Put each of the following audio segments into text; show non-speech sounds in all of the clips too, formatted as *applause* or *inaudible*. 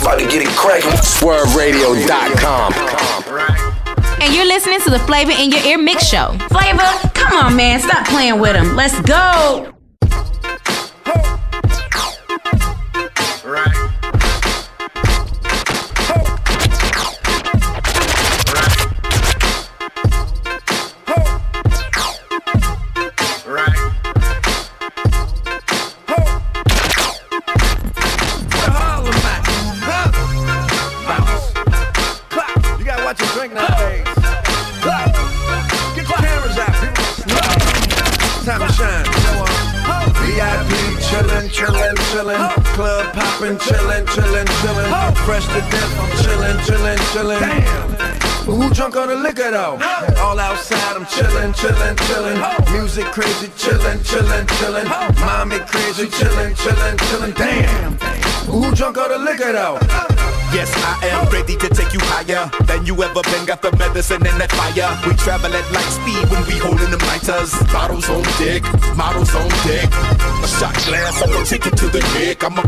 About to get it cracking. SwurvRadio.com. And you're listening to the Phlava in Your Ear Mix Show. Phlava, come on, man. Stop playing with him. Let's go. You drunk on the liquor though? All outside, I'm chillin', chillin', chillin'. Music crazy, chillin', chillin', chillin'. Mommy crazy, chillin', chillin', chillin'. Damn. Who drunk on the liquor though? Yes, I am ready to take you higher than you ever been. Got the medicine and that fire. We travel at light speed when we holding them lighters. Bottles on deck, models on deck. A shot glass, I'm gonna take it to the neck. I'm a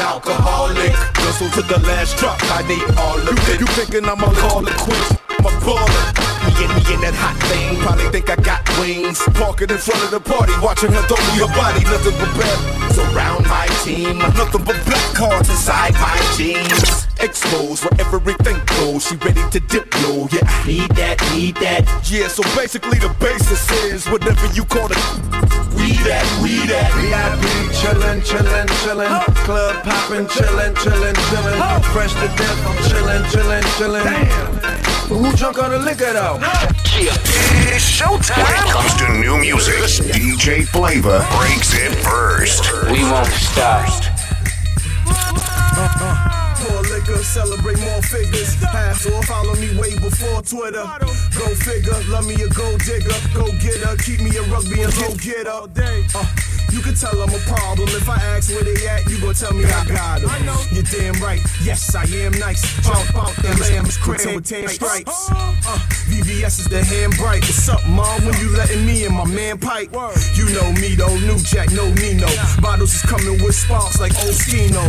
alcoholic. Whistle to the last drop. I need all of it. You thinking I'm a call it quits? I'm a baller. Me and me in that hot thing. Probably think I got wings. Walking in front of the party, watching her throw me a body. Nothing but bad around my team. Nothing but black cards inside my jeans. Exposed where everything goes. She ready to dip low. Yeah, I need that, need that. Yeah, so basically the basis is whatever you call it. We that, we that. VIP chillin', chillin', chillin'. Club poppin', chillin', chillin', chillin'. Fresh to death, I'm chillin', chillin', chillin'. Damn. But who drunk on the liquor though? It's showtime. When it comes to new music, DJ Phlava breaks it first. We won't stop. Celebrate more figures. Pass or follow me way before Twitter. Go figure, love me a gold digger. Go get her, keep me a rugby and go get her. Uh, you can tell I'm a problem. If I ask where they at, you gon' tell me I got them. You're damn right. Yes, I am nice. Jump out them lambs, crib with tan stripes. Uh, VVS is the hand bright. What's up, mom? When you letting me in my man pipe? You know me though, new jack, no Nino. Bottles is coming with sparks like Oskino.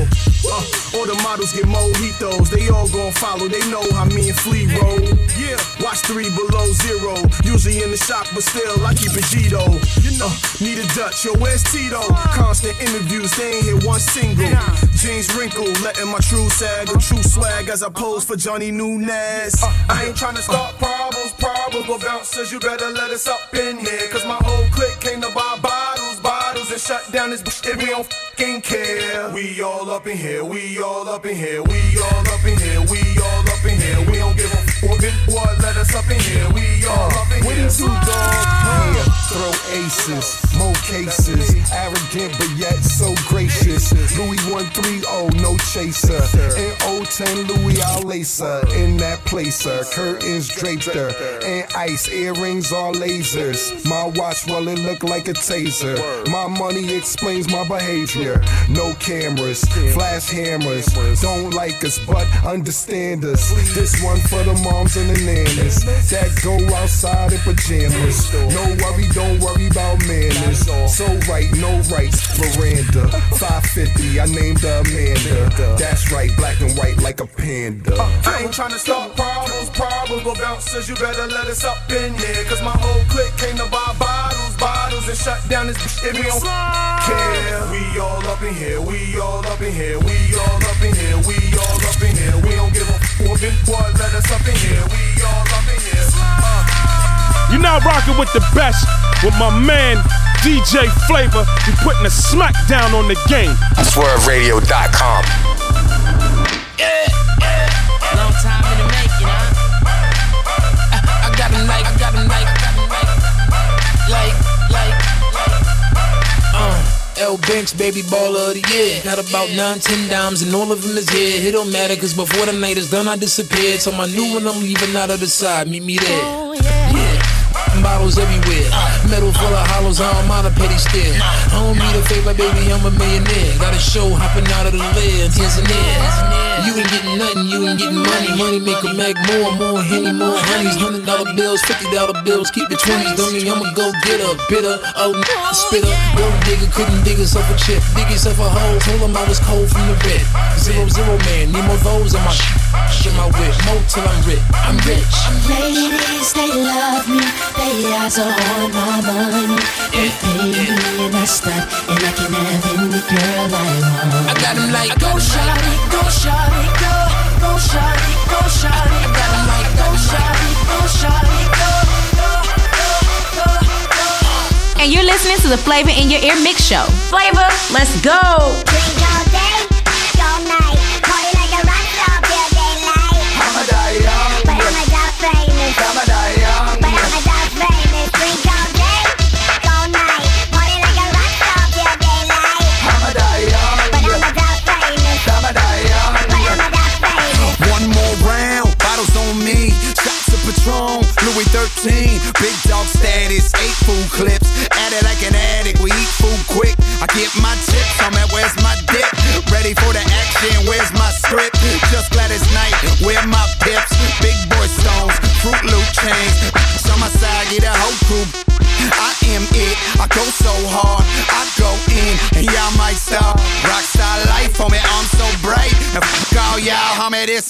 Uh, all the models get mojitos. They all gon' follow. They know how me and Flea roll. Yeah, watch three below zero. Usually in the shop, but still I keep it Gito. You know, need a Dutch. Yo, where's Tito? Constant interviews, they ain't hit one single. Jeans wrinkled, letting my true sag or true swag as I pose for Johnny Nunez. I ain't tryna start problems, problems, but bouncers, you better let us up in here. Cause my whole clique came to buy bottles, bottles, and shut down this bitch if we don't fucking care. We all up in here, we all up in here, we all up in here, we all up in here. We don't give a fuck, boy, let us up in here, we all up in here. Two dog here, throw aces, more cases. Arrogant but yet so gracious. Louis 130, no chaser. In 010, Louis I'll lace her. In that placer, curtains draped her. And ice, earrings are lasers. My watch, well, it look like a taser. My money explains my behavior. No cameras, flash hammers. Don't like us, but understand us. This one for the moms and the nannies that go outside in pajamas. No worry, don't worry about manners. So right, no rights, veranda. 550, I named Amanda. That's right, black and white like a panda. Uh, I ain't tryna start problems, problems, but bouncers, you better let us up in here. Cause my whole clique came to buy bottles, bottles, and shut down this bitch if we don't care. We all up in here, we all up in here, we all up in here, we all up in here. We don't give a fuck, boy, let us up in here, we all. You're now rocking with the best with my man DJ Phlava. You putting a smack down on the game. SwurvRadio.com. Long time in the making, huh? I, I got him like, I got him like, I got him like, like, like, uh. L Banks, baby baller of the year. Got about nine, ten dimes, and all of them is here. It don't matter, cause before the night is done, I disappeared. So my new one, I'm leaving out of the side. Meet me there. Yeah. Bottles everywhere. Metal full of hollows, I don't mind a petty stare. I don't need a favor, baby, I'm a millionaire. Got a show hopping out of the lid, Tanzania. You ain't getting nothing, you ain't getting money, money make a mag more, more henny, more honeys. Hundred dollar bills, fifty dollar bills, keep the twenties. Don't mean I'ma go get a bitter, oh spitter. Go digger, couldn't dig herself a chip, dig yourself a hole. Told him I was cold from the red. Zero zero man, need more those in my shit my whip, more till I'm rich. I'm rich. Ladies, they love me, they eyes are on my money. They pay me and I stop, and I can have any girl I want. I got 'em like go shawty, go shawty, and you're listening to the Phlava in Your Ear Mix Show. Phlava, let's go.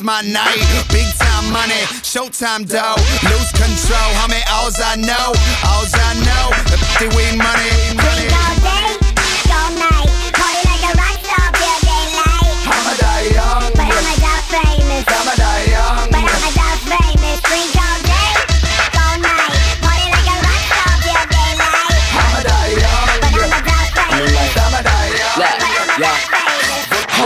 My night. Big time money, showtime dough. Lose control, homie, alls I know, alls I know. The weed money, money.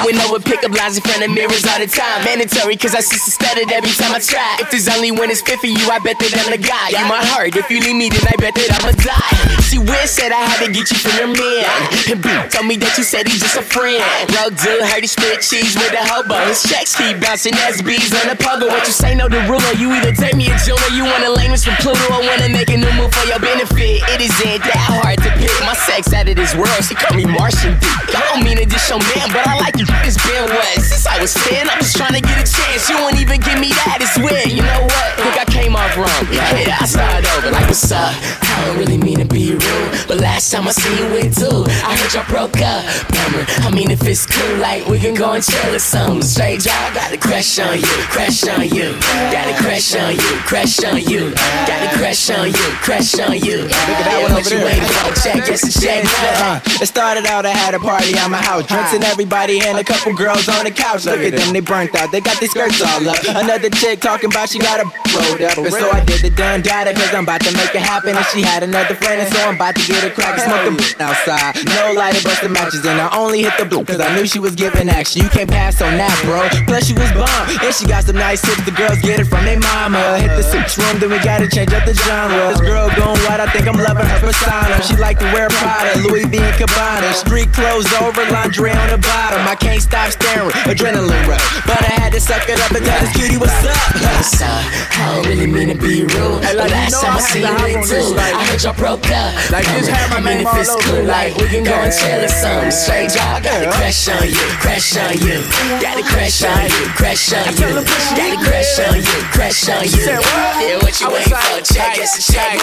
Hoeing over pickup lines in front of mirrors all the time. Mandatory, cause I see stuttered every time I try. If there's only one it's fit for you, I bet that I'm the guy. You my heart, if you leave me, then I bet that I'ma die. See, Wiz said I had to get you from your man. And B told me that you said he's just a friend. Road dude, heard he spit cheese with a hobo. His checks keep bouncing SBs on the pogo. What you say, no, the ruler. You either take me a or you want a language from Pluto. I wanna make a new move for your benefit. It isn't that hard to pick. My sex out of this world, she call me Martian D. I don't mean to dish your man, but I like you. It's been what? Since I was 10, I'm just trying to get a chance. You won't even give me that, it's weird. You know what? Think I came off wrong. Yeah, I started over like, what's up? I don't really mean to be rude, but last time I seen you with two, I heard y'all broke up. Bummer. I mean, if it's cool, like we can go and chill or something. Straight job, got a crush on you, crush on you. Got a crush on you, crush on you. Got a crush on you, crush on you. Look at that one over there. waiting for? Check, yes, check. Uh, it started out, I had a party at my house. Drinks and everybody and a couple girls on the couch. Look at them, they burnt out. They got their skirts all up. Another chick talking about she got a rolled up. And so I did the done data cause I'm about to make it happen. And she had another friend, and so I'm about to get a crack. Smoke a outside. No lighter, bust the matches. And I only hit the blue cause I knew she was giving action. You can't pass on that, bro. Plus, she was bomb. And she got some nice hips. The girls get it from their mama. Hit the six room, then we gotta change up the genre. This girl going white, I think I'm loving her persona. She like to wear Prada, Louis V and Cabana. Street clothes over, lingerie on the bottom. I can't stop staring, adrenaline rush. But I had to suck it up and tell this cutie what's up. What's up? I don't really mean to be rude. Hey, like, last know time I I had seen to you on two, like- I heard y'all broke up. Like, just have my I mean, name if all it's over cool, like we can go and chill or something. Straight job, got a crush on you, crush on you. Got a crush on you, crush on you. Got a crush on you, crush on you. Yeah, what you waiting for? Check, yes, check.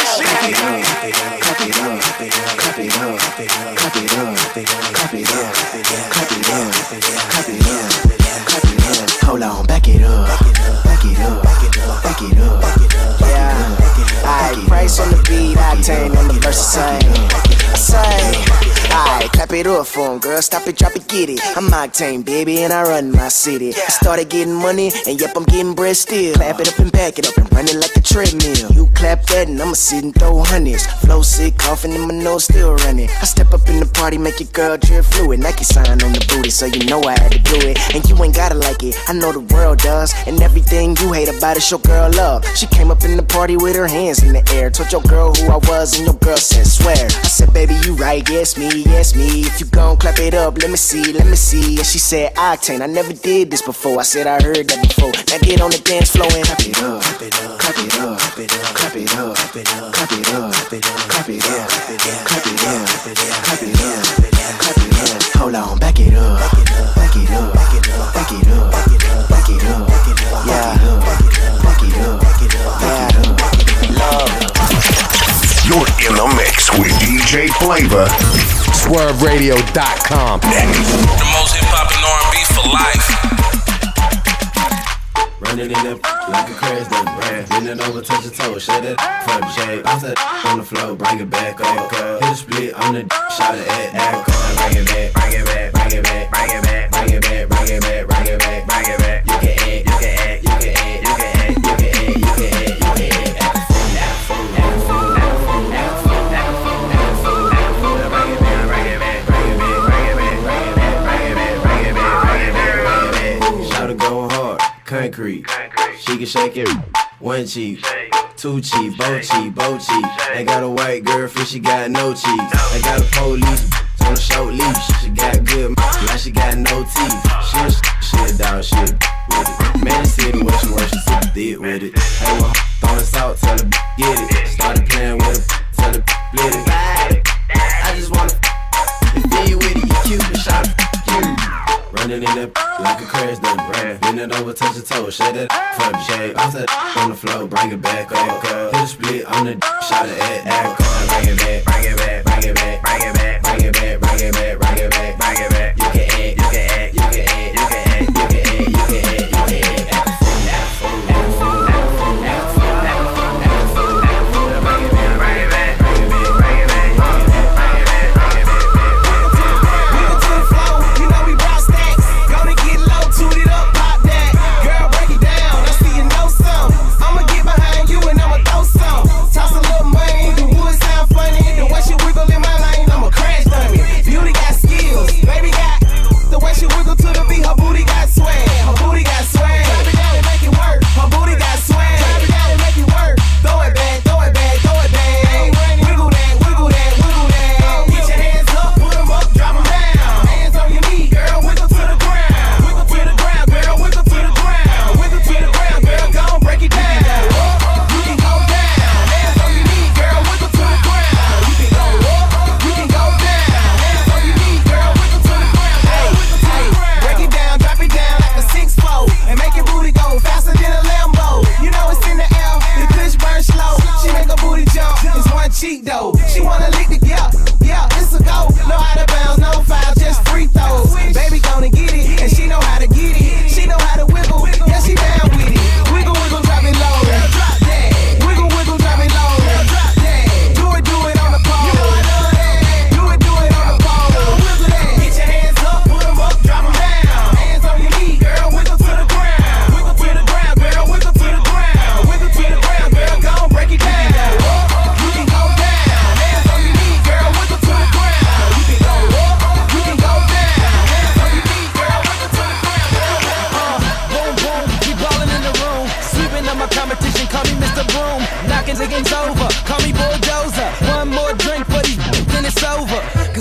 Hold on, back it up. Back it up. Back it up. Yeah. Alright, price on the beat, octane on the verse same. Say, alright, clap it up for him, girl. Stop it, drop it, get it. I'm octane, baby, and I run my city. I started getting money, and yep, I'm getting bread still. Clap it up and back it up and run it like a treadmill. You clap that, and I'ma sit and throw hundreds. Flow sick, coughing, and my nose still running. I step up in the party, make your girl drip fluid. Nike sign on the booty, so you know I had to do it. And you ain't gotta like it, I know the world does. And everything you hate about it, show girl love. She came up in the party with her hands in the air. Told your girl who I was, and your girl said, swear. I said, baby, you right, yes, me, she asked me if you gon' clap it up, let me see, let me see. And she said, Octane, I never did this before. I said, I heard that before. Now get on the dance floor and clap it up, clap it up, clap it up, clap it up, clap it up, clap it up, clap it up, clap it up, clap it up, clap it up, clap it up, clap it up. Hold on, back it up, back it up, back it up, back it up, back it up, back it up, back it up, yeah, back it up, back it up, back it up, back it up, love. You're in the mix with DJ Phlava. SwurvRadio.com. The most hip hop and R&B for life. Running in it like a crash that brand. Bending over, touch your toe, shut it for the shade. Bounce it on the floor, bring it back up. Hit a split on the shot it at act. Bring it back, bring it back, bring it back, bring it back, bring it back, bring it back, bring it back, bring it back. You can concrete. She can shake it. One cheek, two cheek, both cheek, both cheek. They got a white girlfriend, she got no cheeks. They got a police on a short leash. She got good, now she got no teeth. She a, she a dog, she a with it. Man, the city where she works, she super thick with it. Hey, well, throwing salt, tell her get it. Started playing with her, tell her split it. I just wanna you with it, you cute, shot. Running in it like a crash done brand. Bend it over, touch your toe, shut it for the shade. Bounce it ah. on the floor, bring it back up. Hit a split on the ah. shot it at act. Bring it back, bring it back, bring it back, bring it back,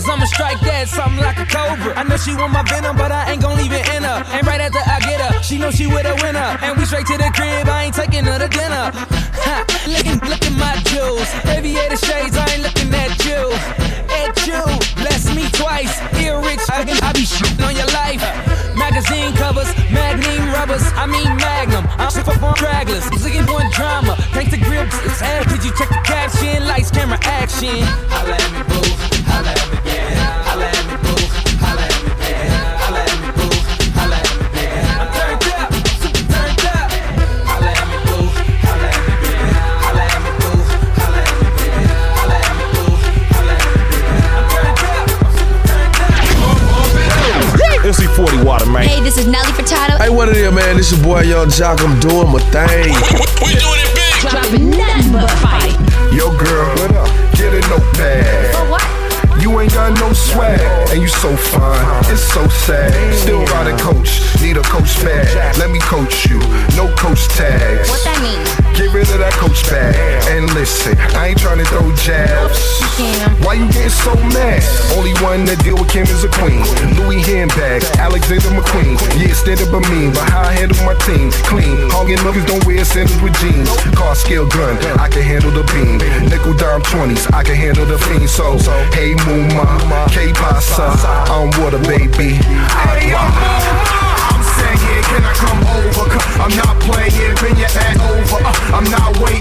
Cause I'ma strike that something like a cobra. I know she want my venom, but I ain't gon' leave it in her. And right after I get her, she know she with a winner. And we straight to the crib, I ain't taking her to dinner. Ha, looking, look at my jewels. Aviator shades, I ain't looking at you. At you, bless me twice. Ear rich, I, can, I be shitting on your life. Magazine covers, magnum rubbers, I mean magnum. I'm of on stragglers, looking for drama. Thanks to grips, it's ad. Could you check the caption? Lights, camera, action. Holla at me, boo. Holla at me, it's your boy Yung Joc. I'm doing my thing. We, doing it big. Dropping nothing but fight. Yo, girl, what up? Get a notepad. You ain't got no swag, and you so fine. It's so sad. Still riding coach, need a coach bag. Let me coach you, no coach tags. What that mean? Get rid of that coach bag. And listen, I ain't trying to throw jabs. Why you getting so mad? Only one that deal with Kim is a queen. Louis handbag, Alexander McQueen. Yeah, stand up a mean, but how I handle my team? Clean. Hogging niggas don't wear sandals with jeans. Car scale gun, I can handle the beam. Nickel dime 20s, I can handle the fiend. So, hey, Muma, K Pasa, I'm water, baby. Agua. Can I come over? I'm not playing, bring your act over. Uh, I'm not waiting,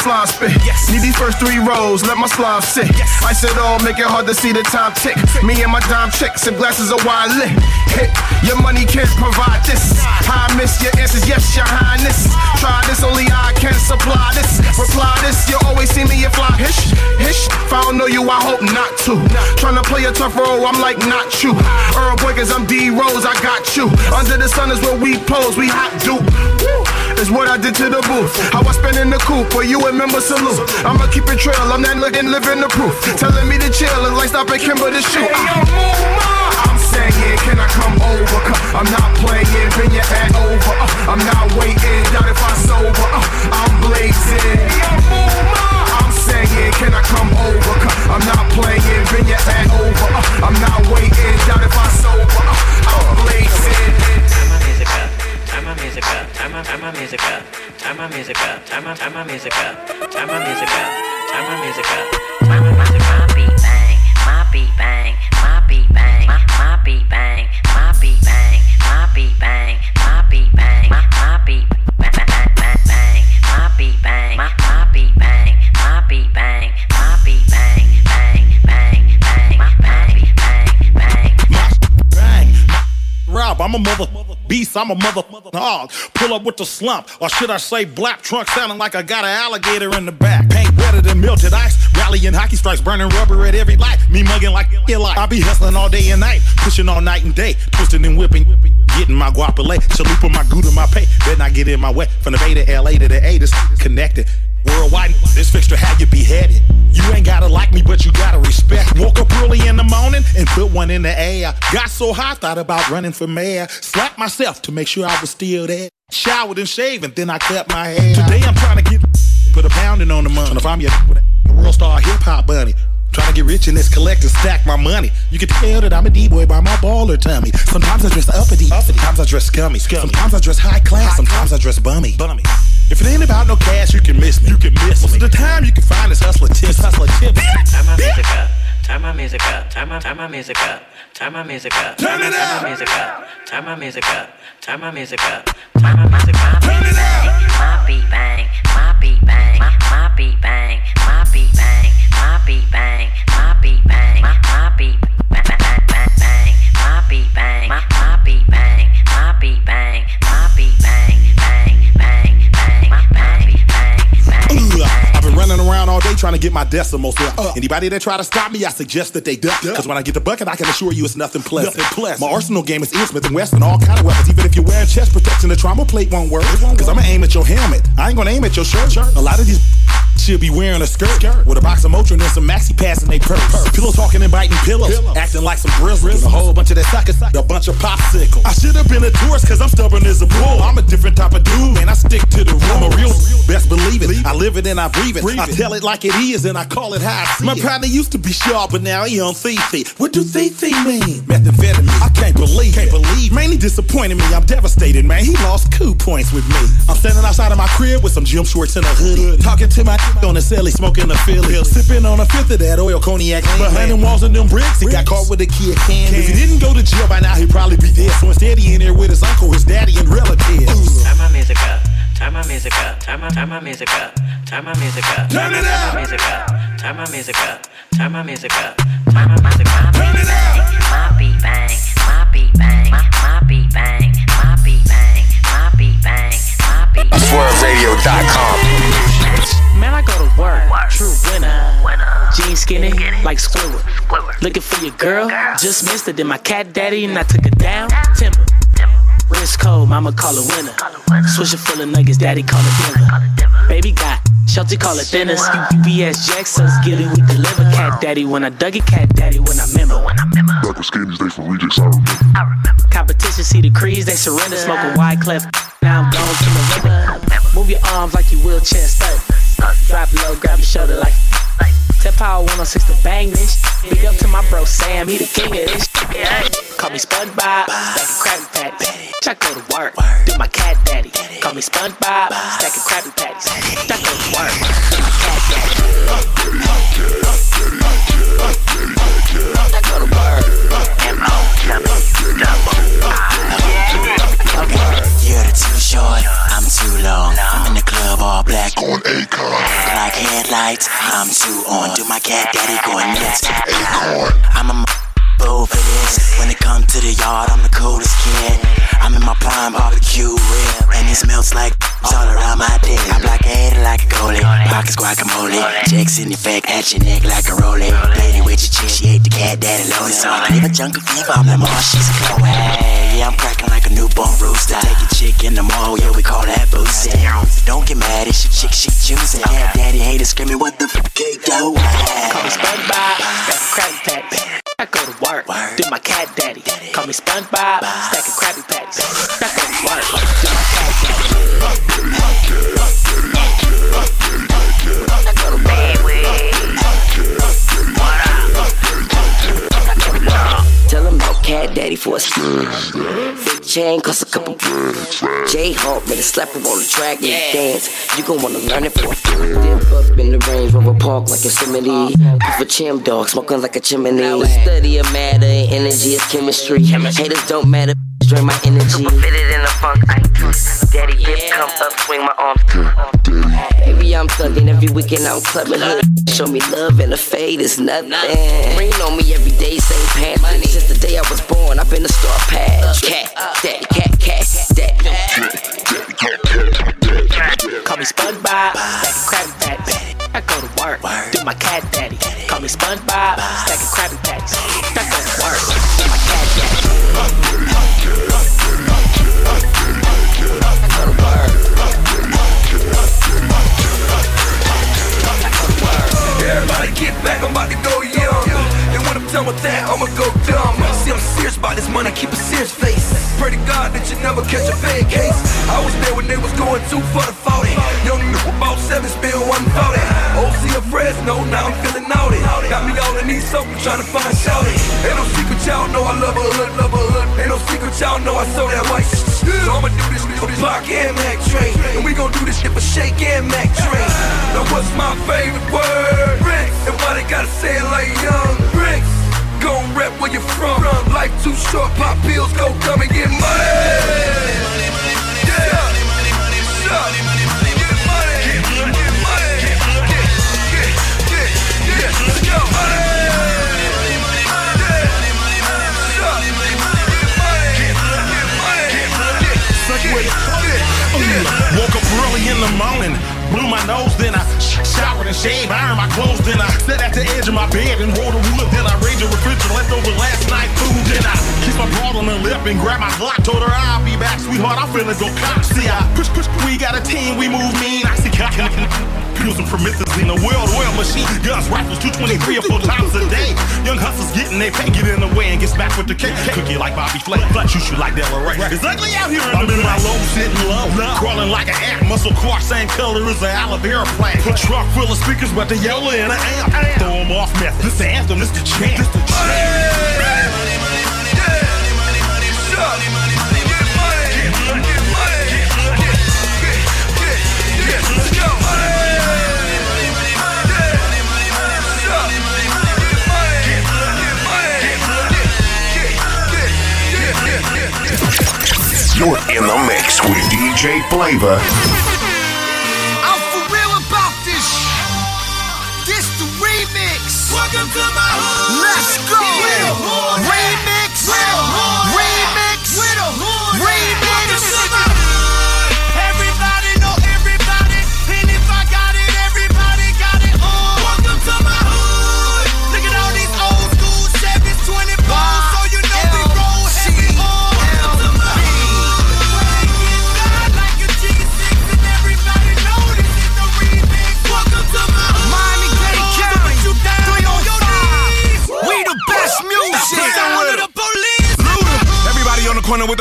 not if I sober. Uh, I'm blazing. Hey, hold up. Let the First three rows, let my slime sit. I said all, make it hard to see the time tick. Me and my dime chicks and glasses of wine lit. Hit, your money can't provide this. I miss your answers, yes, your highness. Try this, only I can supply this. Reply this, you always see me if fly. Hish, hish. If I don't know you, I hope not to. Tryna play a tough role, I'm like not you. Earl boy, cause I'm D Rose, I got you. Under the sun is where we pose, we hot dupe. Woo. Is what I did to the booth. How I spend in the coop, for you remember salute. I'ma keep it trail, I'm not looking, living the proof. Telling me to chill, it's like stopping Kimber to shoot. I'm saying, can I come over? Cause I'm not playing, been your ad over. Uh, I'm not waiting, doubt if I sober. Uh, I'm blazing. I'm saying, can I come over? Cause I'm not playing, been your ad over. Uh, I'm not waiting, doubt if I sober. Music up, turn my, turn my music up, turn my music up, turn my, turn my music up, turn my music up, turn my music up, turn my music up. My beat bang, my beat bang, my beat bang, my, my beat bang, my beat bang, my beat bang, my beat bang, my, my beat bang, bang, bang, bang, my beat bang, my, my beat bang, my beat bang, my beat bang, bang, bang, bang, my bang, bang, bang. Bang. Rob, I'm a mother beast, I'm a mother hog. Pull up with the slump, or should I say black trunk sounding like I got an alligator in the back. Paint wetter than melted ice, rallying hockey strikes, burning rubber at every light. Me mugging like a light. I be hustling all day and night, pushing all night and day, twisting and whipping, getting my guapole. Chalupa my gouda, my pay. Better not get in my way. From the Bay to LA to the A, this connected. Worldwide, this fixture had and put one in the air. Got so high, thought about running for mayor. Slapped myself to make sure I was still there. Showered and shaved, and then I cut my hair. Today I'm trying to get put a pounding on the money. If I'm your world star hip hop bunny. Trying to get rich in this collect and stack my money. You can tell that I'm a D-boy by my baller tummy. Sometimes I dress uppity, sometimes I dress scummy. Sometimes I dress high class, sometimes I dress bummy. bummy. If it ain't about no cash, you can miss me. You can miss Most me. of the time, you can find this hustler tips, hustler tips. Turn my music up. Turn my music up. Turn my turn my music up. Turn my music up. Turn it Turn up. my music up. Turn my music up. Turn my music up. Turn my music up. My beat bang. My beat bang. My my beat bang. My beat bang. My beat bang. My beat bang. My my beat bang all day trying to get my decimals up. Anybody that try to stop me, I suggest that they duck. Cause when I get the bucket, I can assure you it's nothing pleasant. My arsenal game is Ian Smith and Wesson, all kind of weapons. Even if you're wearing chest protection, the trauma plate won't work. Cause I'ma aim at your helmet. I ain't gonna aim at your shirt. A lot of these should be wearing a skirt with a box of Motrin and some maxi pads in they purse. Pillow talking and biting pillows, acting like some grizzlies. A whole bunch of that sucker, a bunch of popsicles. I should have been a tourist cause I'm stubborn as a bull. I'm a different type of dude, man. I stick to the rule. I'm a real, best believe it. I live it and I breathe it. I tell it like it is and I call it how I see My partner used to be sharp, but now he on Fifi. What do Fifi mean? Methamphetamine. I can't believe Can't believe Mainly disappointed me. I'm devastated, man. He lost coup points with me. I'm standing outside of my crib with some gym shorts and a hoodie. Talking to my on the celly, smoking a Philly. Sipping on a fifth of that oil cognac. Behind them walls and them bricks, he got caught with a key of candy. If he didn't go to jail by now, he'd probably be dead. So instead, he in there with his uncle, his daddy, and relatives. Turn my music up. Turn my music up. Turn my turn my music up. Turn my music up. Turn it Turn up. my music up. Turn my music up. Turn my music up. Turn my music up. Turn it up. My beat bang. My beat bang. My my beat bang. My beat bang. My beat bang. My beat bang. SwurvRadio.com. Man, I go to work, true winner. Jeans skinny, like Squidward. Looking for your girl, just missed it. Then my cat daddy and I took it down. Timber. Wrist cold, mama call it winner. Swisher full of nuggets, daddy call it dinner. Baby got Shelty call it thinners. UPS Jackson's Gilly we deliver. Cat daddy when I dug it, cat daddy when I remember. Back with skinnies, they for rejects, I remember. Competition see the crease, they surrender. Smoking wide clef, now I'm going to the river. Move your arms like you will wheelchair stuck. Drop low, grab your shoulder like. Tip power 106 to bang this. Big up to my bro Sam, he the king of this. Call me SpongeBob, stacking Krabby Patties. I go to work, do my cat daddy. Call me SpongeBob, stacking Krabby Patties. I go to work, do my cat daddy. Go to work. You're too short, I'm too long. I'm in the club all black on Akon. Like headlights, I'm too on. Do my cat daddy going nuts. I'm a for this. When it comes to the yard, I'm the coolest kid. I'm in my prime barbecue rib, and it smells like all around my dick. I blockade it like a goalie, pockets guacamole. Checks in effect at your neck like a rollie. Lady with your chick, she ate the cat daddy lonely. So I leave a jungle fever, I'm mall, she's a Chloe. Yeah, I'm cracking like a newborn rooster. Take your chick in the mall, yeah, we call that boozy. Don't get mad, it's your chick, she choosing. Cat daddy haters screaming, what the fuck me SpongeBob, stack Krabby Patties. I go to work, do my cat daddy. Call me SpongeBob, stacking Krabby Patties. I go to work, do my cat daddy. I go to bed Tell him no cat daddy for a Big chain cost a couple J Hawk better slap him on the track and dance. You gon' wanna learn it for a Dip up in the range, Rover Park like Yosemite. Puff a chim dog, smoking like a chimney. Study of matter, energy is chemistry. Haters don't matter, drain my energy. Fit it in the funk, I Daddy dip, come up, swing my arms. Baby, I'm thugging every weekend, I'm clubbing hood. Show me love and a fade is nothing. Rain on me every day, same pants. Since the day I was born, I've been a star patch. Cat, daddy, cat, cat, daddy. Call me SpongeBob, stacking Krabby Patties. I go to work, do my cat daddy. Call me SpongeBob, stacking Krabby Patties. I go to work, do my cat daddy. Back, I'm about to go young. And when I'm done with that, I'ma go dumb. See, I'm serious about this money, keep a serious face. Pray to God that you never catch a bad case. I was there when they was going too two for the 40. Young nigga about seven, spill 140. OC of Fresno, now I'm feeling naughty. Got me all in these soap, trying to find shouty. Ain't no secret, y'all know I love a hood, love a hood. Ain't no secret, y'all know I saw that white. So I'ma do this for Block and Mac Train. And we gon' do this shit for Shake and Mac Train. Now what's my favorite word? Bricks. And why they gotta say it like young? Bricks. Gon' rep where you from. Life too short, pop pills, go come and get money. Showered and shaved, ironed my clothes, then I sat at the edge of my bed and rolled a wood, then I raided the refrigerator, left over last night food, then I kissed my broad on the lip and grabbed my Glock, told her I'll be back, sweetheart, I'm finna go cop. See, I push, push, we got a team, we move mean, I see *laughs* cock Using promethazine, a world oil machine, guns, rifles, 223 or four times a day. Young hustlers getting they pay, get in the way and gets back with the cake. Cookie like Bobby Flay, shoot you like Della Ray. It's ugly out here in I'm in my low, sitting low, crawling like an ant. Muscle car, same color as an aloe vera plant. Truck full of speakers, but the yellow in an amp. Throw 'em off meth. This the anthem, this the chant. This the chant. You're in the mix with DJ Phlava. I'm for real about this. This the remix. Welcome to my hood. Let's go. Remix.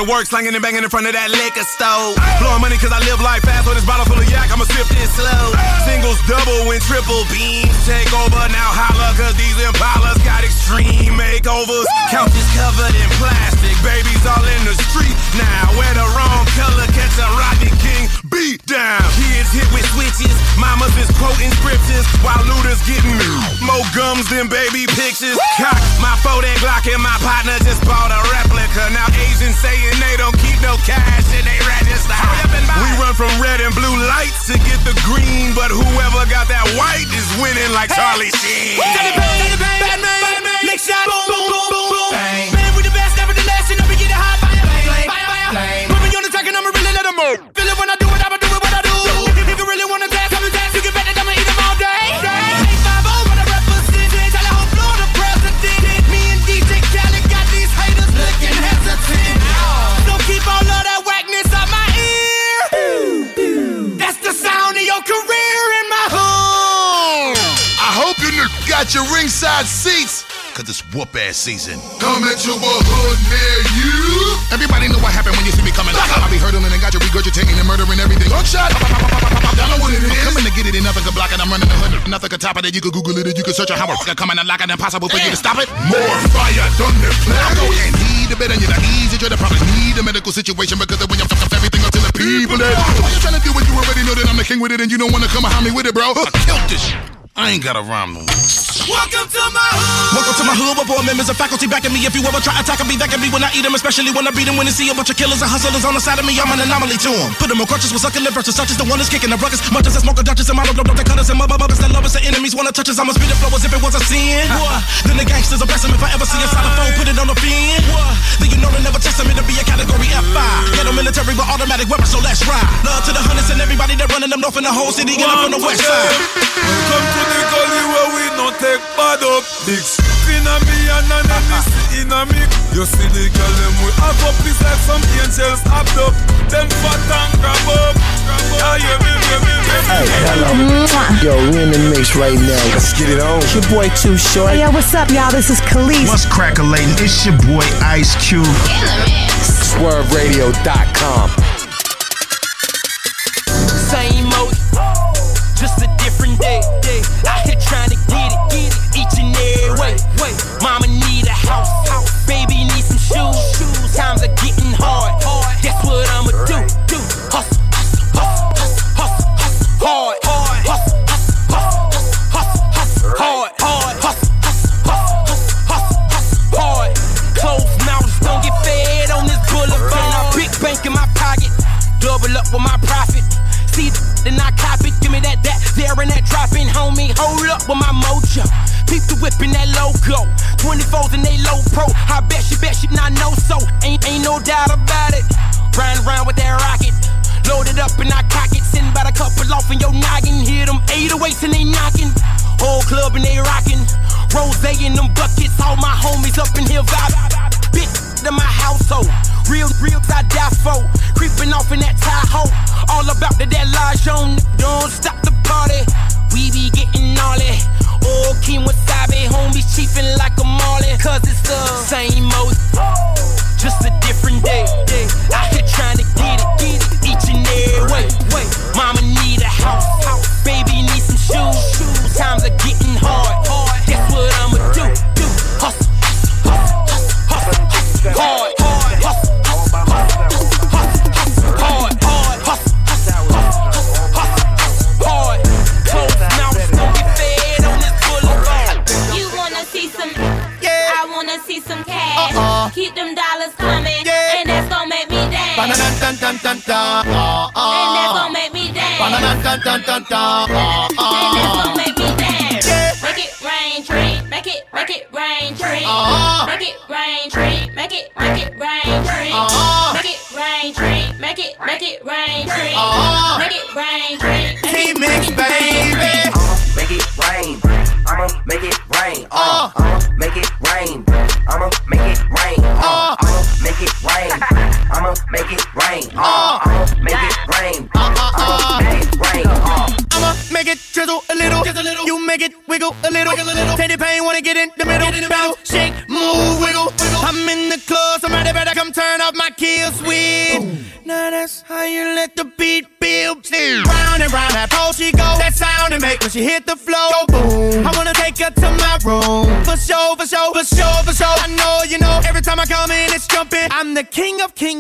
On the corner with the work slanging and banging in front of that liquor store. Blowing money cause I live life fast on this bottle full of yak. I'ma sip this slow. Singles double and triple beams take over. Now holla cause these impalas got extreme makeovers. Couches covered in plastic. Babies all in the street now. Wear the wrong color, catch a Rodney King beat down. Kids hit with switches. Mamas is quoting scriptures while looters getting new more gums than baby pictures. Cock my 40 Glock and my partner just bought a replica. Now Asians saying they don't keep no cash in they register. We run from red and blue lights to get the green, but whoever got that white is winning like Charlie Sheen. Teddy Bang, Bad man, lick shot, boom, boom, boom, boom, boom. Bang. Got your ringside seats. Cause it's whoop ass season. Coming to a hood near you. Everybody know what happened when you see me coming. I be hurtling and got you regurgitating and murdering everything. Gunshot. Y'all know what it is. I'm coming to get it and nothing can block it. I'm running the hood. Nothing can top it. You can Google it and you can search it. How I'm coming and lock it. Impossible for you to stop it. More fire done the plan. I'm going need a bit and you're not easy. You're the probably need a medical situation because when you fuck up everything up to the people. That, why you trying to do what you already know that I'm the king with it and you don't want to come behind me with it, bro? I killed this. I ain't got a rhyme no more. Welcome to my hood. Welcome to my hood with board members and faculty backing me. If you ever try attacking me, that can be when I eat them, especially when I beat them. When they see a bunch of killers and hustlers on the side of me, I'm an anomaly to them. Put them on crutches with succulent verses, such as the one that's kicking the ruckus. Much as I smoke a duchess and model blow, the cutters and my mothers that lovers and enemies wanna touch us. I'ma spit the flow as if it was a sin. *laughs* What? Then the gangsters are bless them if I ever see a side of phone, put it on the fin. What? Then you know they never test them, it'll be a category F5. Ghetto military with automatic weapons, so let's ride. Love to the hunters and everybody that running them north in the whole city, and I'm from the west side. Welcome to the gully where we no take bad up. Big in a me and an enemy in a me. You see the girl them we have up is like some angels act up. Them fat and grab up. Yeah, yeah, me, yeah, me, Hey, hello. Yo, we in the mix right now. Let's get it on. It's your boy Too Short. Hey, yo, what's up, y'all? This is Khalees. What's crackalating? It's your boy Ice Cube. SwurvRadio.com. Same mode, just a different day. day. Out here trying to get it, get it each and Mama need a house, Peep the whip in that logo. 24s and they low pro. I bet she, bet she not know so. Ain't, ain't no doubt about it. Riding around with that rocket. Loaded up and I cock it. Send about a couple off in your noggin. Hear them 808s and they knocking. Whole club and they rocking. Rose in them buckets. All my homies up in here vibe. Bitch to my household. Real, real, I die for. Creeping off in that Tahoe. All about the that large on. Don't stop dun,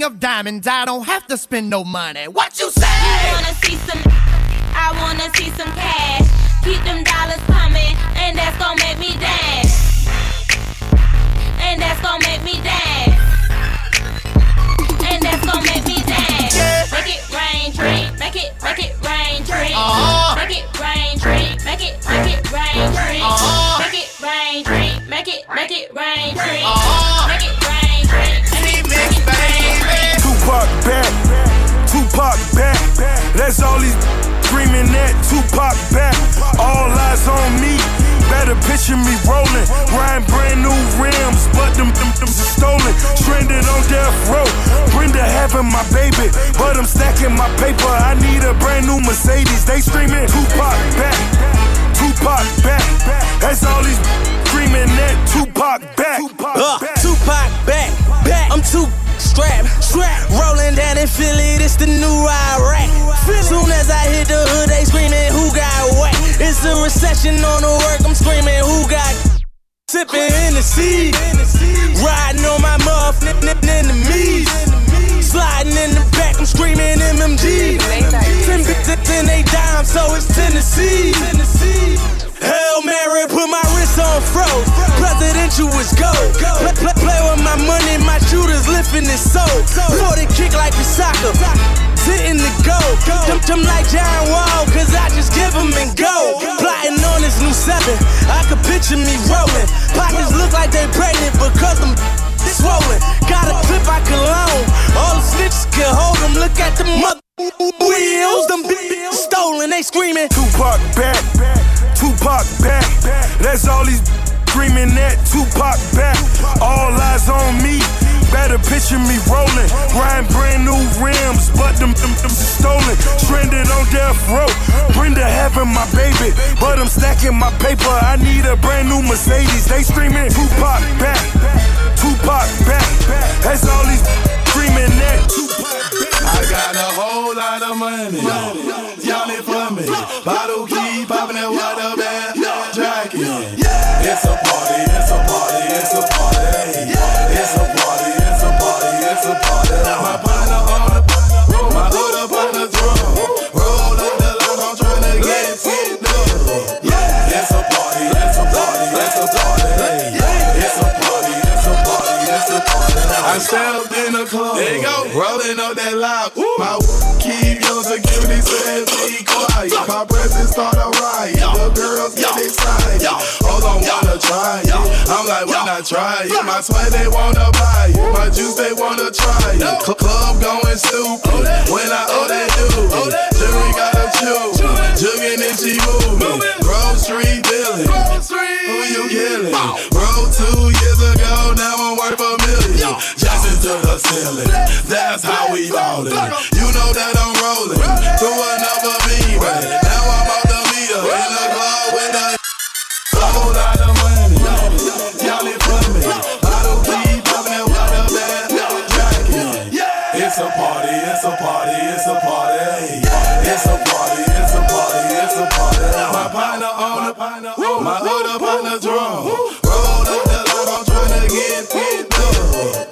ring of diamonds. I don't have to spend no money. What you say? You wanna see some? I wanna see some cash. Keep them dollars coming, and that's gonna make me dance. And that's gonna make me dance. And that's gonna make me dance. Yeah. Make it rain, drink. Make it, make it rain, drink. Uh-huh. Make it rain, drink. Make it, make it rain, drink. Uh-huh. Make it rain, drink. Make it, make it rain, drink. Uh-huh. Make it That's all these screaming at Tupac back. All eyes on me. Better picture me rolling, riding brand new rims, but them them them stolen. Stranded on death row. Brenda having my baby, but I'm stacking my paper. I need a brand new Mercedes. They screaming Tupac back, Tupac back. That's all these screaming that Tupac back. Uh, Tupac back, back. I'm too strapped, strapped. Rolling down in Philly, this the new Iraq. Soon as I hit the hood, they screaming, who got whack? It's a recession on the work, I'm screaming, who got sipping in the sea? Riding on my motherfucking enemies. Sliding in the back, I'm screaming MMG. Ten bitches in they dime, so it's Tennessee. Hail Mary, put my wrist on froze. Presidential is gold. Play, play, play with my money, my shooters lifting his soul. For the kick like the soccer. Sitting the go. Jump, jump like John Wall, cause I just give him and go. Plotting on this new seven, I could picture me rolling. Pockets look like they pregnant because I'm swollen. Got a clip I can loan. All the snitches can hold them. Look at the mother wheels. Them bitches stolen. They screaming. Tupac back, Tupac back. That's all these screaming that Tupac back. All eyes on me. Better picture me rolling, riding brand new rims, but them them, them stolen. Stranded on death row. Brenda heaven my baby, but I'm stacking my paper. I need a brand new Mercedes. They screaming Tupac back, Tupac back. That's all these screaming that Tupac. I got a whole lot of money. Y'all it for me. Bottle keep popping that water bag. Dragon. It's a party, it's a party, it's a party. It's a party, it's a party, it's a party. My partner on the my on the drum. Roll up the line, I'm trying to get it done. Yeah, it's a party, it's a party, it's a party. It's a party, it's a party, it's a party. I stepped in the club, there you go, rolling up that loud. My My presence start a riot. The girls get excited. Hold on, wanna try it. I'm like, when I try it, my sweat they wanna buy it. My juice they wanna try it. Cl- Club going stupid. When I they do it. Jury gotta choose. Jugging and she moving. Grove Street dealing. Who you killing? Bro, two years ago, now I'm worth a million. Jackson to the ceiling. That's how we ballin'. You know that I'm rolling through another my hood up on the drum. Roll up the line, I'm trying to get it done.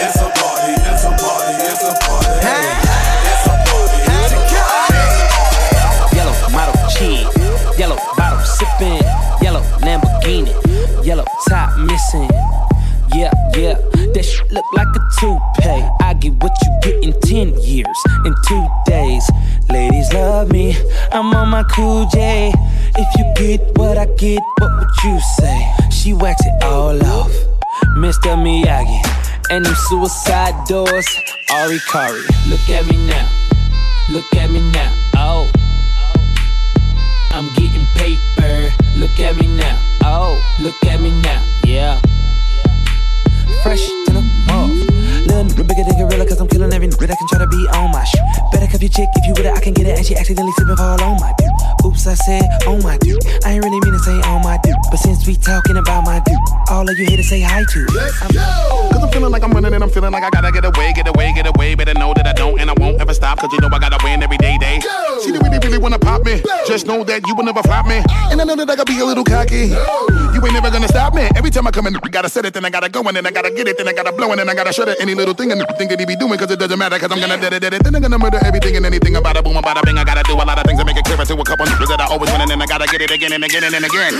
It's a party, it's a party, it's a party. It's a party, it's a party. Yellow model cheese, yellow bottle sipping, yellow Lamborghini, yellow top missing. Yeah, yeah, that shit look like a toupee. I get what you get in 10 years, in two days. Ladies love me, I'm on my cool J. Get what I get, what would you say? She wax it all off, Mr. Miyagi. And them suicide doors, Ari Kari. Look at me now, look at me now, oh. I'm getting paper. Look at me now. Oh, look at me now. Yeah. Fresh to the off. Little bigger than gorilla, cause I'm killing every nigga that can try to be on my shit. Better cuff your chick if you with it, I can get it. And she accidentally slipping fall on my dude. Oops, I said on my dude. I ain't really mean to say on my dude. But since we talking about my dude, all of you here to say hi to. Let's go! Cause I'm feeling like I'm running and I'm feeling like I gotta get away, get away, get away. Better know that I don't and I won't ever stop. Cause you know I gotta win every day, day. She really, really wanna pop me. Just know that you will never flop me. Oh! And I know that I gotta be a little cocky. You ain't never gonna stop me. Every time I come in, I gotta set it, then I gotta go, and then I gotta get it, then I gotta blow, and then I gotta shut it. Any little thing and thing that he be doing, cause it doesn't matter, cause I'm gonna dead it, dead it. Then I'm gonna murder everything and anything about a boom, about a bing. I gotta do a lot of things to make it clearer to a couple niggas that I always win, and I gotta get it again and again and then again.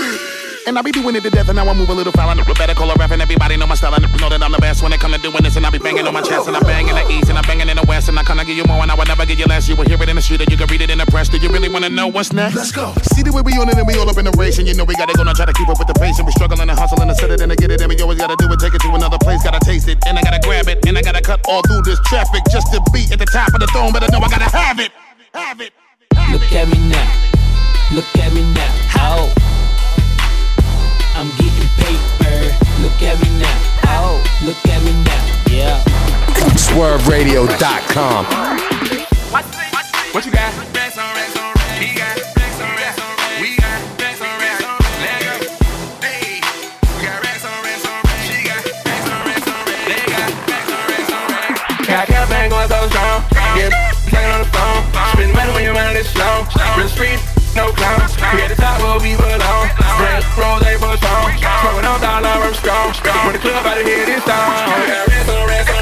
And I be doing it to death, and now I move a little foul. And better call a rap, and everybody know my style. And know that I'm the best when it come to doing this. And I be banging on my chest, and I bang in the east, and I banging in the west. And I kinda give you more, and I would never give you less. You will hear it in the street, and you can read it in the press. Do you really wanna know what's next? Let's go. See the way we on it, and we all up in the race. And you know we gotta go now, try to keep up with the pace. And we struggling and hustling and set it and to get it. And we always gotta do it, take it to another place. Gotta taste it, and I gotta grab it, and I gotta cut all through this traffic just to be at the top of the throne. But I know I gotta have it. Have it. Look at me now. Look at me now, how? I'm getting paper. Look at me now, how? Look at me now, yeah. SwurvRadio.com. What you got? Got. We got. Got so strong. Yeah, on the phone. Spend money when your mind is street no clown. We at the top where we belong. Brand rose, for strong. Smoking on dollar, I'm strong. When the club out of here, this song. Got rest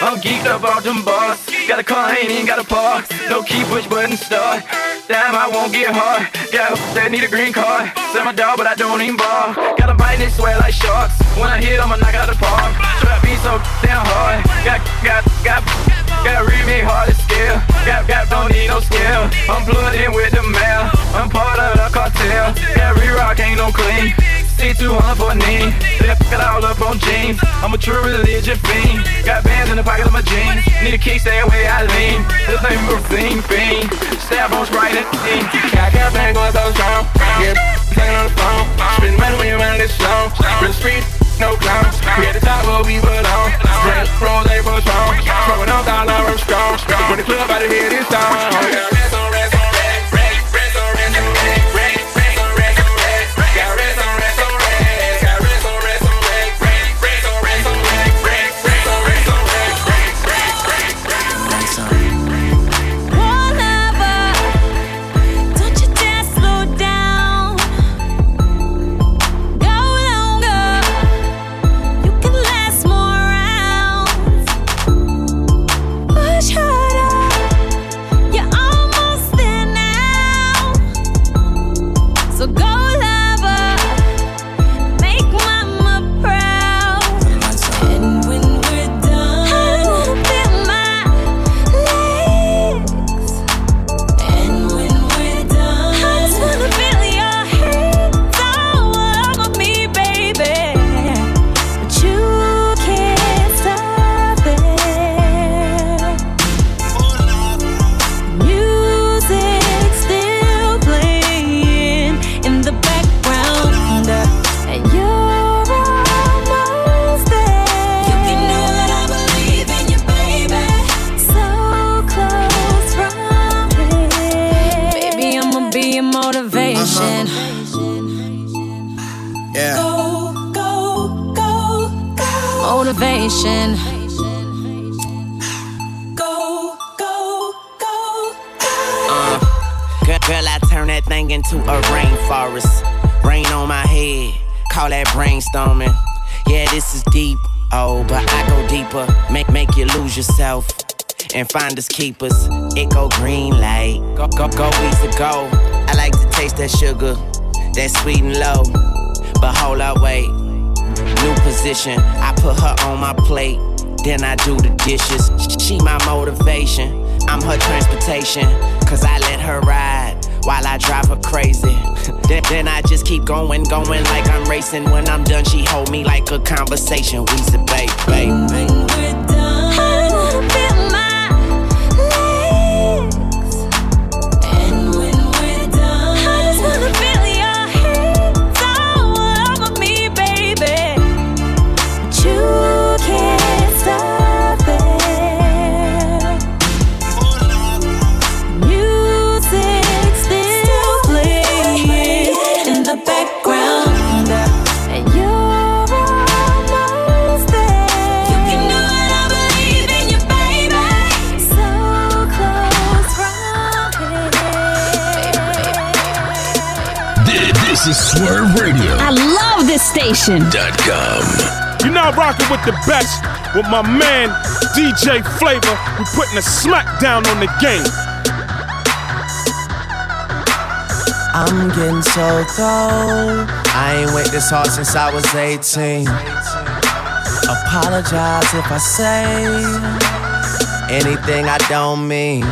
I'm geeked up off them bars. Got a car, ain't even got a park. No key, push button start. Damn, I won't get hard. Got a that need a green card. Sell my dog, but I don't even bar. Got a bite, they swear like sharks. When I hit, I'ma knock out the park. Trap beat so damn hard. Got, got, got. Got read me hard to scale. Got, got, don't need no scale. I'm plugged in with the mail. I'm part of the cartel. Every rock ain't no clean. C200 for a knee. Left it all up on jeans. I'm a true religion fiend. Got bands in the pocket of my jeans. Need a key, stay away, I lean. This thing move fiend. Stab on Sprite and fiend. Got got bang going so strong. Yeah, playing on the phone. Spend money when your mind is slow. Real street, no clown. We at the top where we belong. Brand rose, they for strong. Smoking on dollar, I'm strong. When the club out of here, this song. Rest on rest on rest. Rest on rest on. Rest keepers. It go green light, go go go easy go. I like to taste that sugar, that sweet and low. But hold up, wait. New position, I put her on my plate. Then I do the dishes. She my motivation. I'm her transportation. Cause I let her ride while I drive her crazy. *laughs* then, then I just keep going, going like I'm racing. When I'm done, she hold me like a conversation. We say, babe, babe, is Swurv Radio. I love this station. .com. You're now rocking with the best with my man DJ Phlava. We putting a smackdown on the game. I'm getting so cold. I ain't went this hard since I was 18. Apologize if I say anything I don't mean.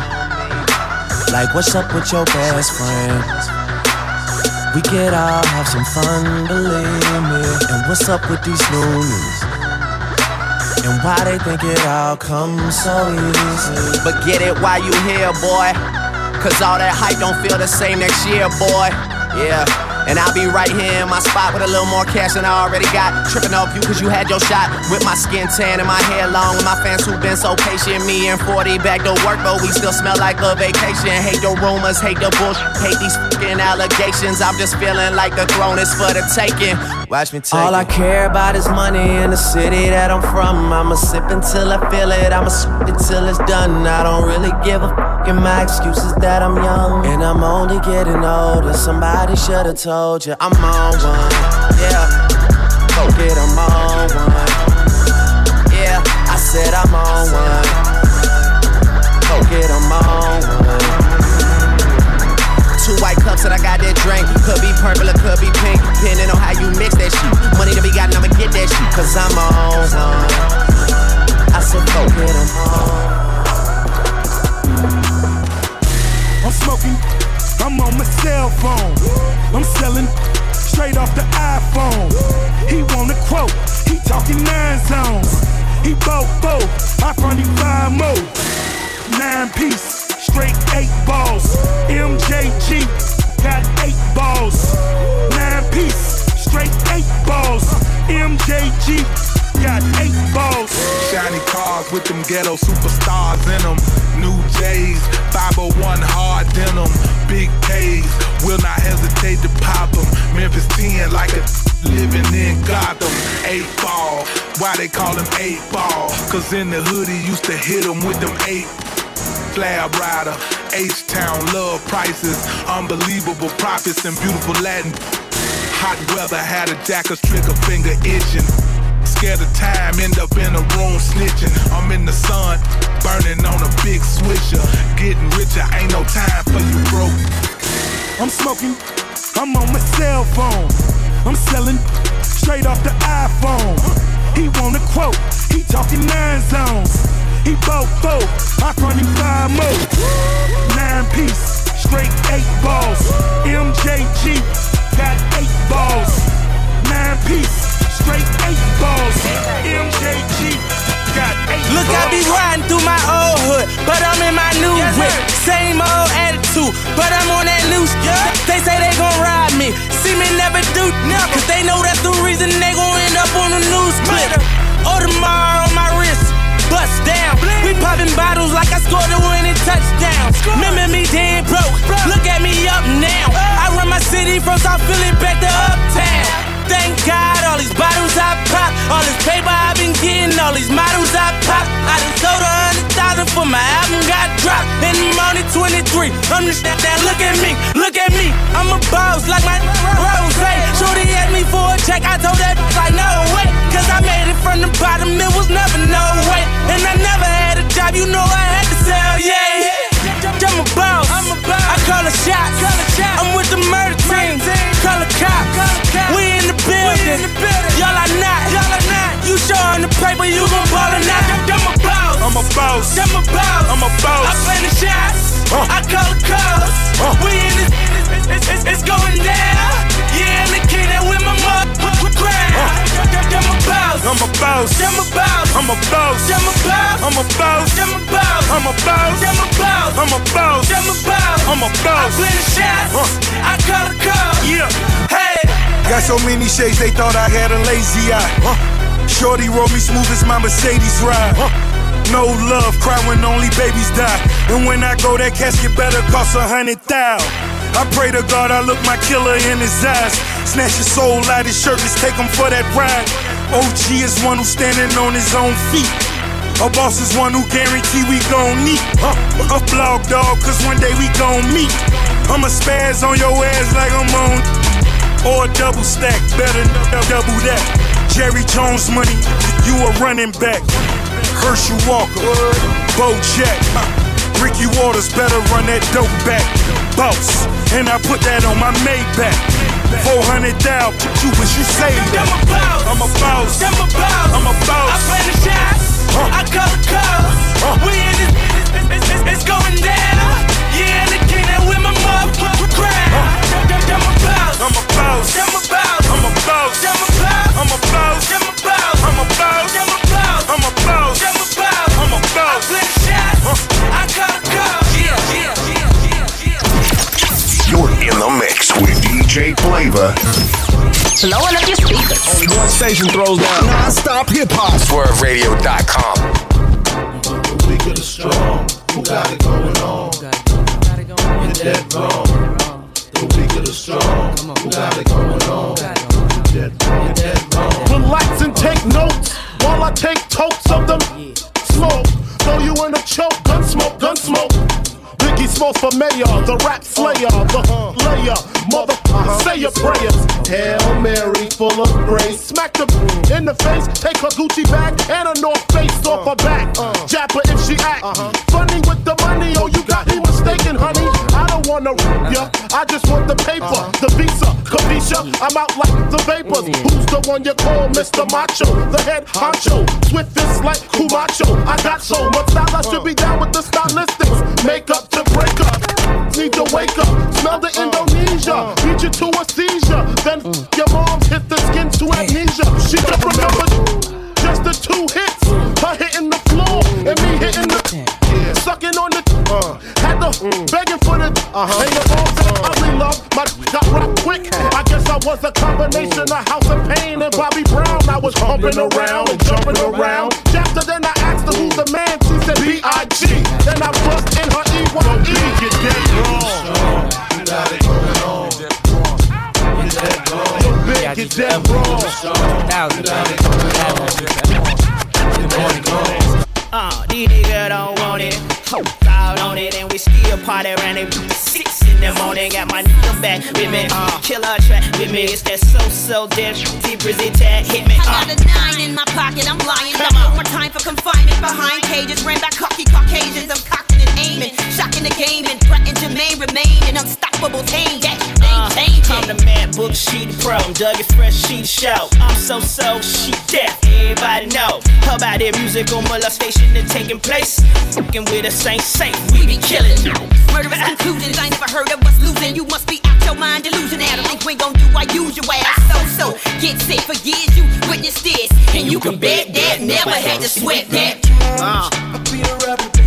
Like, what's up with your best friend? We could all have some fun, believe me. And what's up with these loonies? And why they think it all comes so easy. But get it while you here, boy. Cause all that hype don't feel the same next year, boy. Yeah. And I'll be right here in my spot with a little more cash than I already got. Tripping off you cause you had your shot. With my skin tan and my hair long. With my fans who've been so patient. Me and 40 back to work, but we still smell like a vacation. Hate the rumors, hate the bullshit, hate these fucking allegations. I'm just feeling like the throne is for the taking. Watch me take All I care about is money in the city that I'm from. I'ma sip until I feel it. I'ma sip it till it's done. I don't really give a And my excuse is that I'm young. And I'm only getting older. Somebody should've told you I'm on one. Yeah. Go get 'em on one. Yeah. I said I'm on one. Go get 'em on one. Two white cups that I got that drink. Could be purple or could be pink. Depending on how you mix that shit. Money to be got, I'ma get that shit. Cause I'm on one. I said go get 'em on. I'm smoking, I'm on my cell phone. I'm selling straight off the iPhone. He want a quote, he talking nine zones. He bought four, I him five more. Nine piece, straight eight balls. MJG got eight balls. Nine piece, straight eight balls. MJG got eight balls. Shiny cars with them ghetto superstars in them. New J's, 501 hard denim. Big K's, will not hesitate to pop them. Memphis 10 like a living in Gotham. Eight ball, why they call him eight ball? Cause in the hoodie used to hit him with them eight slab rider. H-Town love prices, unbelievable profits and beautiful Latin. Hot weather had a jacker's trigger finger itching. Scared of time, end up in a room snitching. I'm in the sun, burning on a big swisher. Getting richer, ain't no time for you broke. I'm smoking, I'm on my cell phone. I'm selling straight off the iPhone. He want a quote, he talking nine zones. He four, I front him five more. Nine piece, straight eight balls. MJG I be riding through my old hood, but I'm in my new whip. Same old attitude, but I'm on that loose. They say they gon' ride me, see me never do nothing. Cause they know that's the reason they gon' end up on the news clip. Audemars on my wrist, bust down. We popping bottles like I scored a winning touchdown. Remember me dead broke, look at me up now. I run my city from South Philly back to Uptown. Thank God, all these bottles I pop, all this paper I've been getting, all these models I pop. I done sold a hundred thousand for my album got dropped. In the morning 23, I'm just that, that. Look at me, look at me, I'm a boss like my rose. Shorty asked me for a check, I told that like no way, cause I made it from the bottom, it was never no way. And I never had a job, you know I had to sell, yeah. I'm a boss, I'm a boss. I call a shot, I'm with the murder team, call a cop. We in the building, y'all are not. You showing the paper, you gon' ball or not. I'm a boss, I'm a boss. I'm a boss. I'm a boss. I play the shots, I call the calls. We in this, it's, it's, it's, it's going down. Yeah, and the king that with my mother crown. I'm a boss. I'm a boss. I'm a boss. I'm a boss. I'm a boss. I'm a boss. I'm a boss. I'm a boss. I'm a boss. I'm a boss. I'm a boss. I'm a boss. I play the shots. I call the calls. Yeah. Hey. Got so many shades, they thought I had a lazy eye. Shorty roll me smooth as my Mercedes ride. No love, cry when only babies die. And when I go, that casket better cost a hundred thousand. I pray to God I look my killer in his eyes. Snatch his soul out his shirt, let's take him for that ride. OG is one who's standing on his own feet. A boss is one who guarantee we gon' meet. A blog dog, cause one day we gon' meet. I'ma spaz on your ass like I'm on. Or a double stack, better double that. Jerry Jones money, you a running back. Herschel Walker, Bo Jack, Ricky Watters better run that dope back. Boss, and I put that on my Maybach. 400 down, you wish you saved that. I'm a boss. I'm a boss. I'm a boss. I'm a boss. I play the shots. I call the calls. We in this, it's, it's, it's, going down. Yeah, the king that with my mother crown. I'm a boss. I'm a boss. I'm a boss. I'm a boss. I'm a boss. I'm a boss. You're in the mix with DJ Phlava. Blowing up your speakers. Only one station throws down. Non-stop hip hop. SwurvRadio.com. The weak or the strong, who got it going on? You're dead wrong. The weak or the strong, who got it going on? Dead wrong. And take notes while I take totes of them. Smoke, throw you in a choke. Gun smoke, gun smoke. Biggie Smalls for mayor, the rap slayer, the uh-huh. layer, mother, uh-huh. say your prayers. Hail Mary, full of grace. Smack the mm. in the face, take her Gucci bag and a North Face off her back. Uh-huh. Jab her if she act funny with the money. Oh, you got me mistaken, honey. I don't wanna rip ya, I just want the paper, the visa, Kavisha. I'm out like the vapors. Mm. Who's the one you call Mr. Macho? The head honcho, is like Kumacho. I got so much style, I should be down with the stylistics. Indonesia, you to a seizure. Then your mom's hit the skin to amnesia. She just remembered just the two hits. Her hitting the floor and me hitting the sucking on the uh, had the begging for the and your mom said ugly love. My got rock quick. I guess I was a combination of House of Pain and Bobby Brown. I was pumping around so so dead. Deep Brizzy tag hit me. I got a nine in my pocket, I'm lying. No more time for confinement behind cages. Ran by cocky Caucasians, I'm cocking and aiming. Shocking the game and Brett and Jermaine remain an unstoppable team. That uh, I'm the mad book sheet pro. I'm Dougie Fresh sheet show. I'm so so she deaf. Everybody know about that music on molestation and taking place. Fucking with a saint saint, we be killing. Murderous conclusions, I never heard of us losing. You must be out your mind, delusion. I don't think we gon' do I use your ass. So, so, get sick for years, you witnessed this. And you can bet that, never had to sweat that. Uh.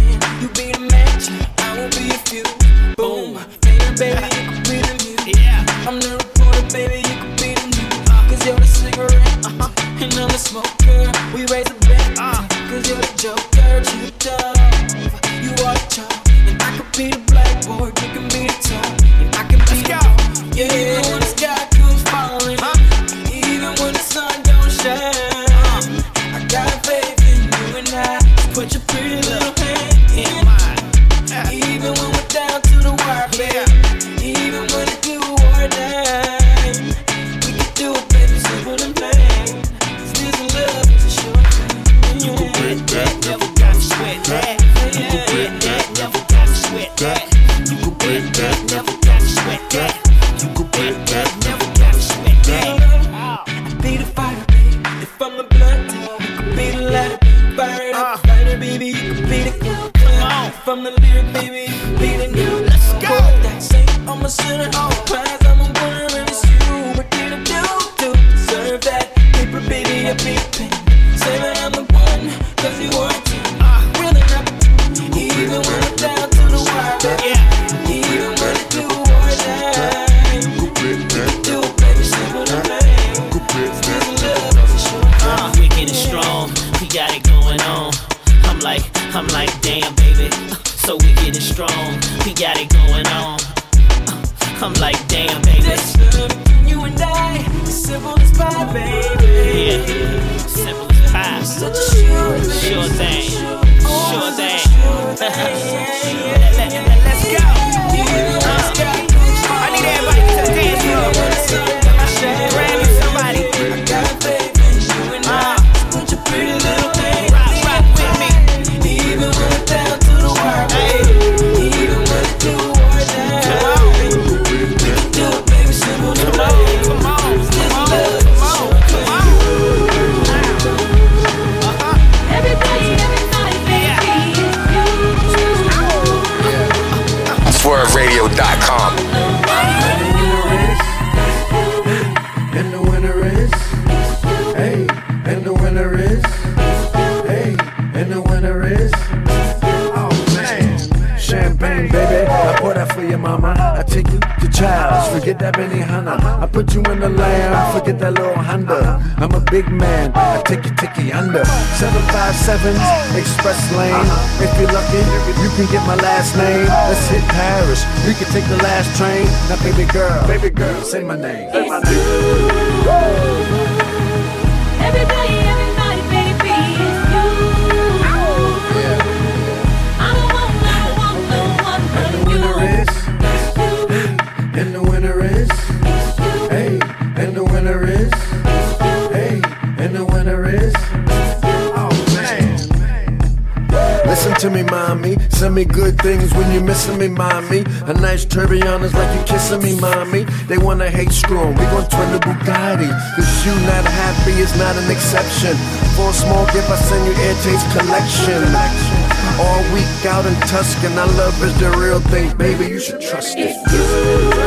That Benny Hunter. I put you in the lamb, forget that little Honda. I'm a big man, I take you, take you under. 757 Express Lane. If you're lucky, you can get my last name. Let's hit Paris. We can take the last train. Now, baby girl, baby girl, say my name. Say my name. To me, mommy. Send me good things when you're missing me, mommy. A nice tourbillon is like you kissing me, mommy. They wanna hate strong. We gon' twin the Bugatti. Cause you not happy is not an exception. For a small gift, I send you Air Chase collection. All week out in Tuscan, I love is the real thing, baby. You should trust it.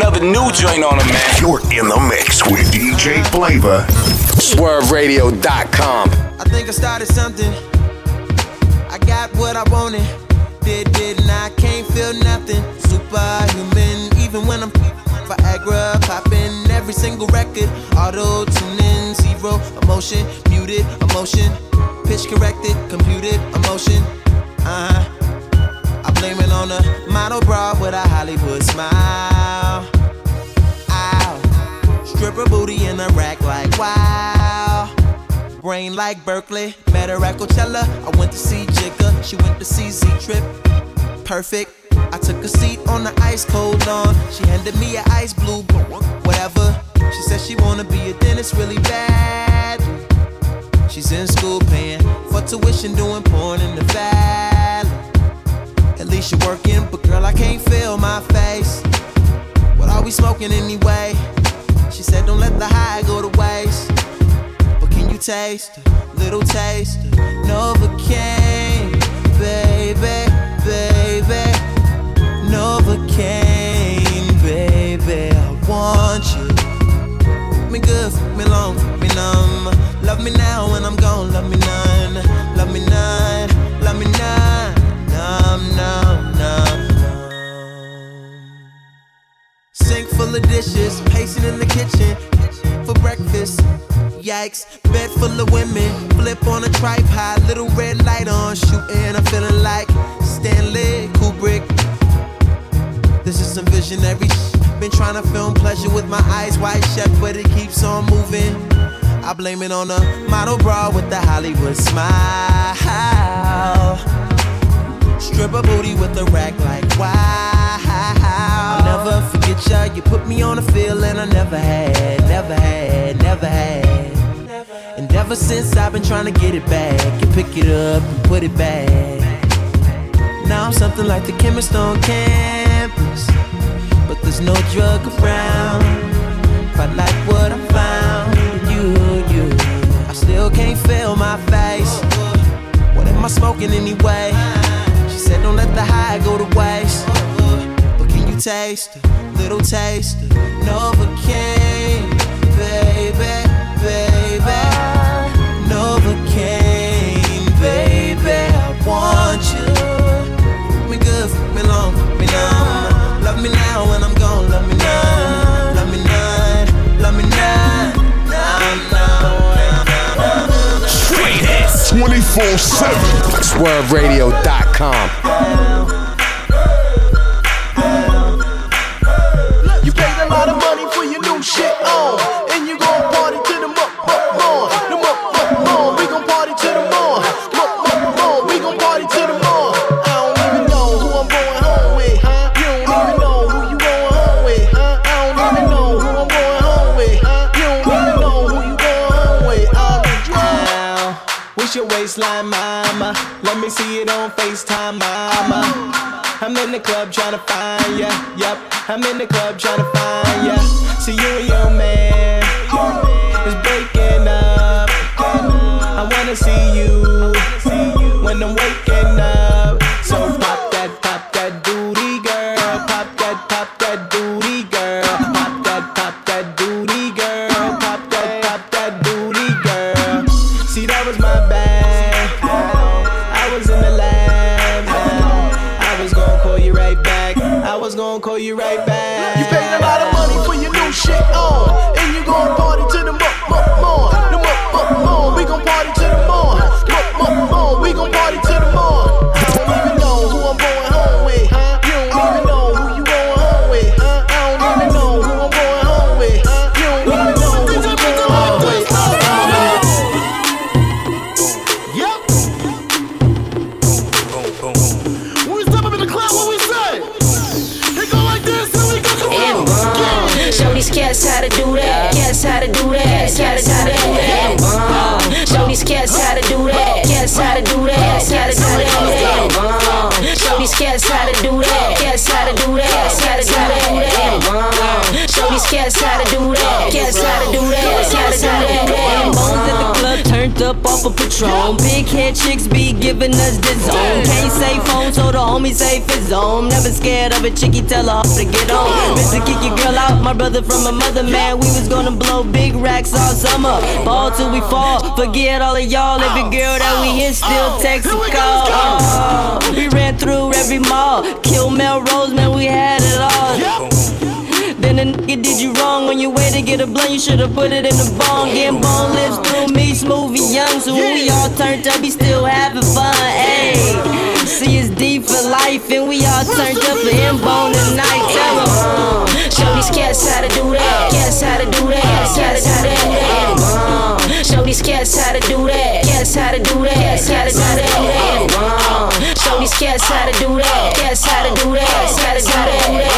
Another new joint on him, man. You're in the mix with DJ Phlava. SwurvRadio.com. I think I started something. I got what I wanted. Did, did, and I can't feel nothing. Superhuman, even when I'm Viagra popping every single record. Auto tuning, zero emotion, muted emotion. Pitch corrected, wow. Brain like Berkeley. Met her at Coachella. I went to see Jigga. She went to see Z Trip. Perfect. I took a seat on the ice cold lawn. She handed me an ice blue, whatever. She said she wanna be a dentist really bad. She's in school paying for tuition, doing porn in the valley. At least you're working, but girl, I can't feel my face. What are we smoking anyway? She said, Don't let the high go to waste. But can you taste a little taste of Novocaine, baby, baby? Novocaine, baby, I want you. Me good, me long, me numb. Love me now when I'm gone, love me none. Love me none, full of dishes, pacing in the kitchen for breakfast. Yikes, bed full of women, flip on a tripod, little red light on, shooting. I'm feeling like Stanley Kubrick. This is some visionary sh- Been trying to film pleasure with my eyes wide shut, but it keeps on moving. I blame it on a model bra with the Hollywood smile. Stripper booty with a rack like wow. Me on a feeling I never had, never had, never had. And ever since I've been trying to get it back, you pick it up and put it back. Now I'm something like the chemist on campus, but there's no drug around. Quite like what I found you, you. I still can't feel my face. What am I smoking anyway? She said, Don't let the high go to waste. But can you taste a little taste of Novocaine, baby, baby? Novocaine, baby, I want you. Fuck me good, fuck me long, fuck me numb. Love me now when I'm gone, love me none. Love me none, love me none. Numb, numb, numb. Straight hits 24 7. SwurvRadio.com. in the club trying to find ya. Yep, I'm in the club trying to find ya. See you and your man is breaking up. I wanna see you when I'm waking cats how to do that. Cats how to do that. Cats how to do that. Show these cats how to do that. Cats how to do that. Cats how to do that. Show these cats how to do that. Cats how to do that. Cats how to do that. Bones at the club turned up off of Patron. Big head chicks be giving us the zone. Can't say phone, so the homie say his home. Never scared of a chickie, tell her to get on. Mr. Kick your girl out, my brother from a mother, man. We was gonna blow big racks all summer. Ball till we fall. Forget all of y'all. Every girl that we hit still text and call. Oh, we ran through every mall. Kill Melrose, man, we had it all. Then a nigga did you wrong on your way to get a blunt. You should've put it in the bong. Getting bone lips through me, smooth and young. So when we all turned up, we still having fun. Ayy, see it's deep for life, and we all turned up for him bone tonight. Tell him. Uh, Show these cats how to do that. Cats how to do that. Cats how to do that. Uh, Show these cats how to do that. Cats how to do that. Cats how to do that. Show these cats how to do that. Cats how to do that. Cats how to do that.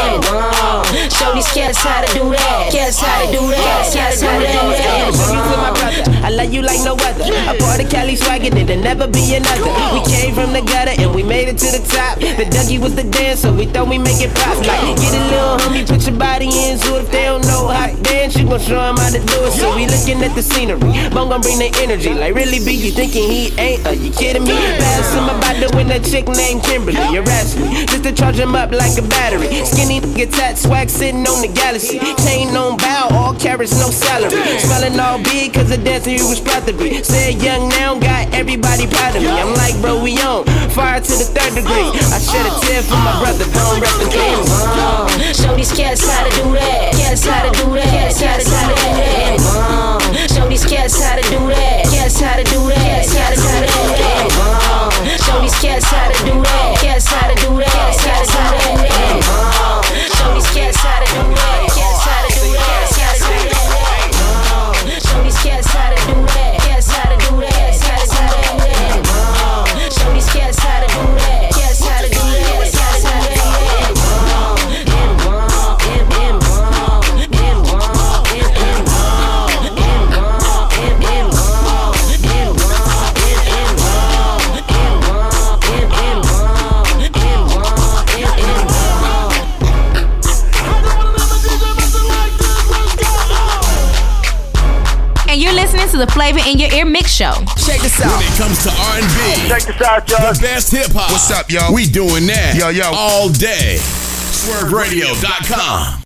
Show these cats how to do that. Cats how to do that. Cats how to do that. You with my brother. I love you like no other. A part of Cali swagger, there'll never be another. We came from the gutter and we made it to the top. The Dougie was the dancer, we thought we make it pop. Like, get a little homie, put your body in. So if they don't know how to dance, you gon' show 'em how to do it. So we looking at the scenery. Bone gon' bring the energy. Like, really be you thinking he ain't? Are you kidding me? Pass him about to win a chick named Kimberly. You're me just to charge him up like a battery. Skinny nigga tat swag sitting on the galaxy. Chain on bow, all carrots, no salary. Smelling all big cause the dancing you was proud to be. Said young now, got everybody proud of me. I'm like, bro, we on fire to the third degree. I shed a tear for my brother, don't rest peace. Uh, Show these cats how to do that. Cats how to do that. Cats how to do that. Show these cats how to do that. Cats how to do that. Cats how to do that. Show these cats how to do that. Phlava in Your Ear Mix Show. Check this out. When it comes to R&B, check this out, y'all. The best hip hop. What's up, y'all? We doing that. Yo, yo. All day. SwurvRadio.com.